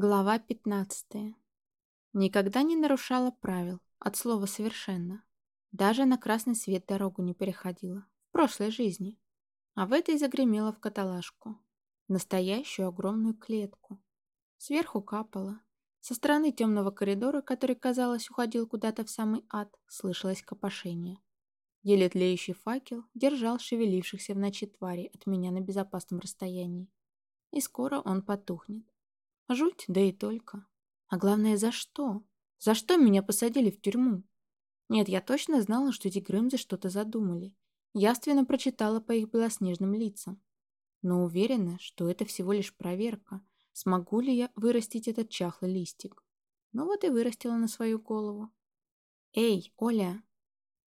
Глава 15. Никогда не нарушала правил, от слова совершенно. Даже на красный свет дорогу не переходила. В прошлой жизни. А в этой загремела в каталажку. Настоящую огромную клетку. Сверху капало. Со стороны темного коридора, который, казалось, уходил куда-то в самый ад, слышалось копошение. Еле тлеющий факел держал шевелившихся в ночи твари от меня на безопасном расстоянии. И скоро он потухнет. Жуть, да и только. А главное, за что? За что меня посадили в тюрьму? Нет, я точно знала, что эти Грымзы что-то задумали. Явственно прочитала по их белоснежным лицам. Но уверена, что это всего лишь проверка. Смогу ли я вырастить этот чахлый листик? Ну вот и вырастила на свою голову. «Эй, Оля!»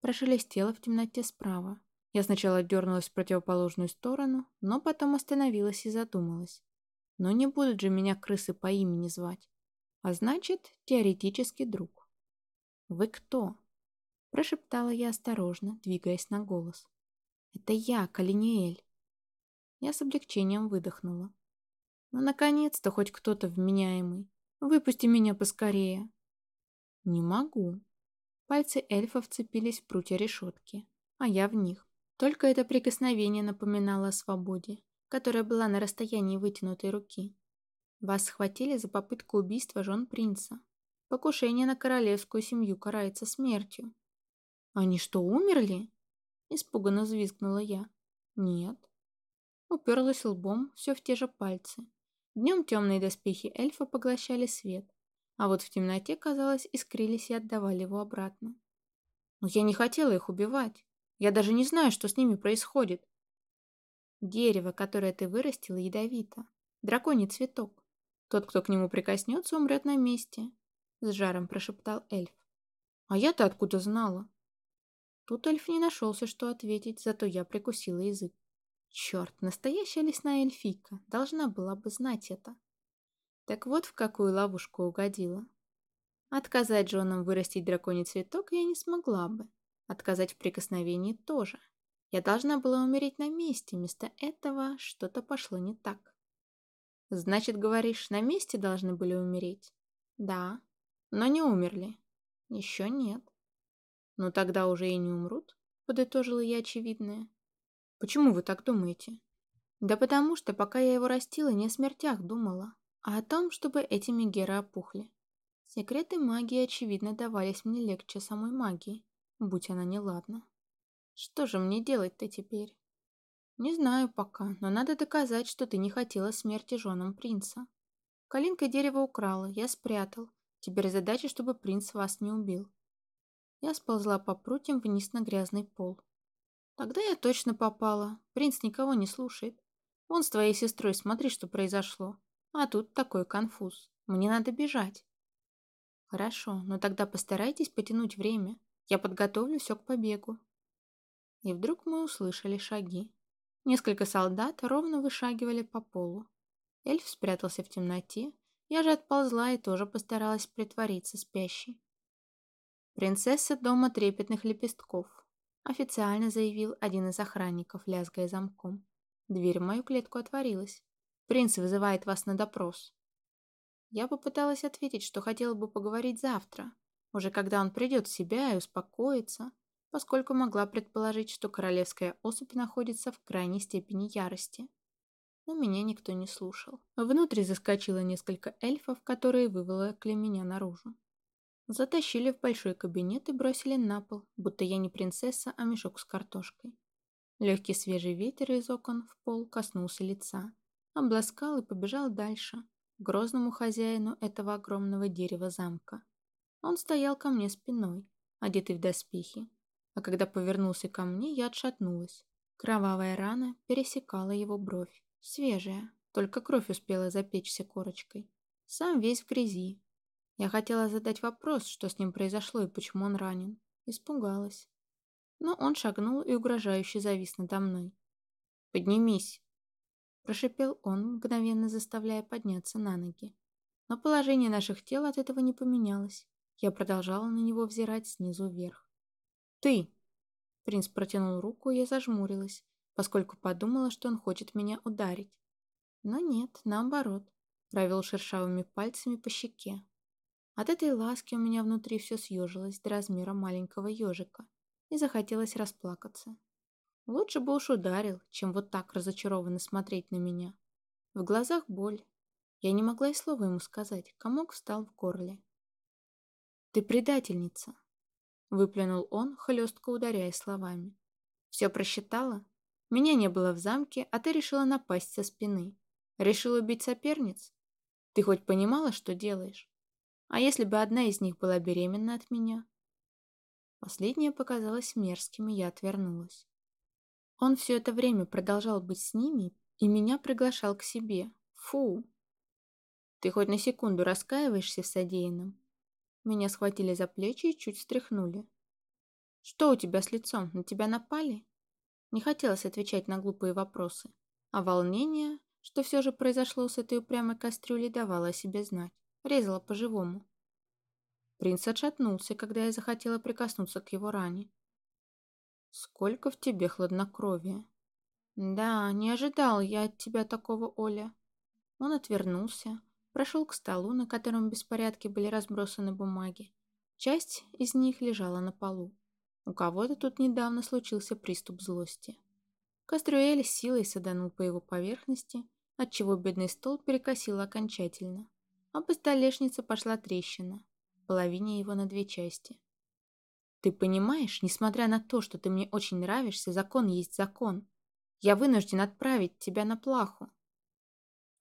Прошелестела в темноте справа. Я сначала дернулась в противоположную сторону, но потом остановилась и задумалась. Но не будут же меня крысы по имени звать. А значит, теоретически друг. «Вы кто?» – прошептала я осторожно, двигаясь на голос. «Это я, Калиниэль». Я с облегчением выдохнула. «Ну, наконец-то хоть кто-то вменяемый. Выпусти меня поскорее». «Не могу». Пальцы эльфа вцепились в прутья решетки, а я в них. Только это прикосновение напоминало о свободе, которая была на расстоянии вытянутой руки. Вас схватили за попытку убийства жен принца. Покушение на королевскую семью карается смертью. Они что, умерли? Испуганно взвизгнула я. Нет. Уперлась лбом все в те же пальцы. Днем темные доспехи эльфа поглощали свет, а вот в темноте, казалось, искрились и отдавали его обратно. Но я не хотела их убивать. Я даже не знаю, что с ними происходит. Дерево, которое ты вырастила, ядовито. Драконий цветок. Тот, кто к нему прикоснется, умрет на месте. С жаром прошептал эльф. А я-то откуда знала? Тут эльф не нашелся, что ответить, зато я прикусила язык. Черт, настоящая лесная эльфийка. Должна была бы знать это. Так вот в какую ловушку угодила. Отказать женам вырастить драконий цветок я не смогла бы. Отказать в прикосновении тоже. Я должна была умереть на месте, вместо этого что-то пошло не так. Значит, говоришь, на месте должны были умереть? Да, но не умерли. Еще нет. Ну тогда уже и не умрут, подытожила я очевидное. Почему вы так думаете? Да потому что, пока я его растила, не о смертях думала, а о том, чтобы эти мегеры опухли. Секреты магии, очевидно, давались мне легче самой магии, будь она неладна. Что же мне делать-то теперь? Не знаю пока, но надо доказать, что ты не хотела смерти женам принца. Калинка дерево украла, я спрятал. Теперь задача, чтобы принц вас не убил. Я сползла по прутьям вниз на грязный пол. Тогда я точно попала. Принц никого не слушает. Он с твоей сестрой, смотри, что произошло. А тут такой конфуз. Мне надо бежать. Хорошо, но тогда постарайтесь потянуть время. Я подготовлю все к побегу. И вдруг мы услышали шаги. Несколько солдат ровно вышагивали по полу. Эльф спрятался в темноте, я же отползла и тоже постаралась притвориться спящей. «Принцесса дома трепетных лепестков», — официально заявил один из охранников, лязгая замком. Дверь в мою клетку отворилась. «Принц вызывает вас на допрос». Я попыталась ответить, что хотела бы поговорить завтра, уже когда он придет в себя и успокоится, поскольку могла предположить, что королевская особь находится в крайней степени ярости. Но меня никто не слушал. Внутрь заскочило несколько эльфов, которые выволокли меня наружу. Затащили в большой кабинет и бросили на пол, будто я не принцесса, а мешок с картошкой. Легкий свежий ветер из окон в пол коснулся лица, обласкал и побежал дальше, к грозному хозяину этого огромного дерева замка. Он стоял ко мне спиной, одетый в доспехи, а когда повернулся ко мне, я отшатнулась. Кровавая рана пересекала его бровь. Свежая, только кровь успела запечься корочкой. Сам весь в грязи. Я хотела задать вопрос, что с ним произошло и почему он ранен. Испугалась. Но он шагнул и угрожающе завис надо мной. «Поднимись!» Прошипел он, мгновенно заставляя подняться на ноги. Но положение наших тел от этого не поменялось. Я продолжала на него взирать снизу вверх. «Ты!» Принц протянул руку, я зажмурилась, поскольку подумала, что он хочет меня ударить. Но нет, наоборот. Провел шершавыми пальцами по щеке. От этой ласки у меня внутри все съежилось до размера маленького ежика и захотелось расплакаться. Лучше бы уж ударил, чем вот так разочарованно смотреть на меня. В глазах боль. Я не могла и слова ему сказать, комок встал в горле. «Ты предательница!» — выплюнул он, хлестко ударяя словами. «Все просчитала? Меня не было в замке, а ты решила напасть со спины. Решила убить соперниц? Ты хоть понимала, что делаешь? А если бы одна из них была беременна от меня?» Последнее показалось мерзким, и я отвернулась. Он все это время продолжал быть с ними и меня приглашал к себе. Фу! Ты хоть на секунду раскаиваешься в содеянном? Меня схватили за плечи и чуть встряхнули. Что у тебя с лицом? На тебя напали? Не хотелось отвечать на глупые вопросы, а волнение, что все же произошло с этой упрямой кастрюлей, давало о себе знать. Резало по-живому. Принц отшатнулся, когда я захотела прикоснуться к его ране. «Сколько в тебе хладнокровия!» «Да, не ожидал я от тебя такого, Оля». Он отвернулся, прошел к столу, на котором в беспорядке были разбросаны бумаги. Часть из них лежала на полу. У кого-то тут недавно случился приступ злости. Кастрюэль силой саданул по его поверхности, отчего бедный стол перекосило окончательно, а по столешнице пошла трещина, половине его на две части. «Ты понимаешь, несмотря на то, что ты мне очень нравишься, закон есть закон. Я вынужден отправить тебя на плаху».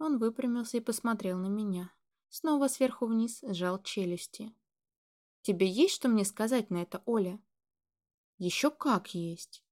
Он выпрямился и посмотрел на меня. Снова сверху вниз сжал челюсти. «Тебе есть что мне сказать на это, Оля?» «Еще как есть!»